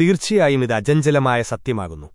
തീർച്ചയായും ഇത് അജഞ്ചലമായ സത്യമാകുന്നു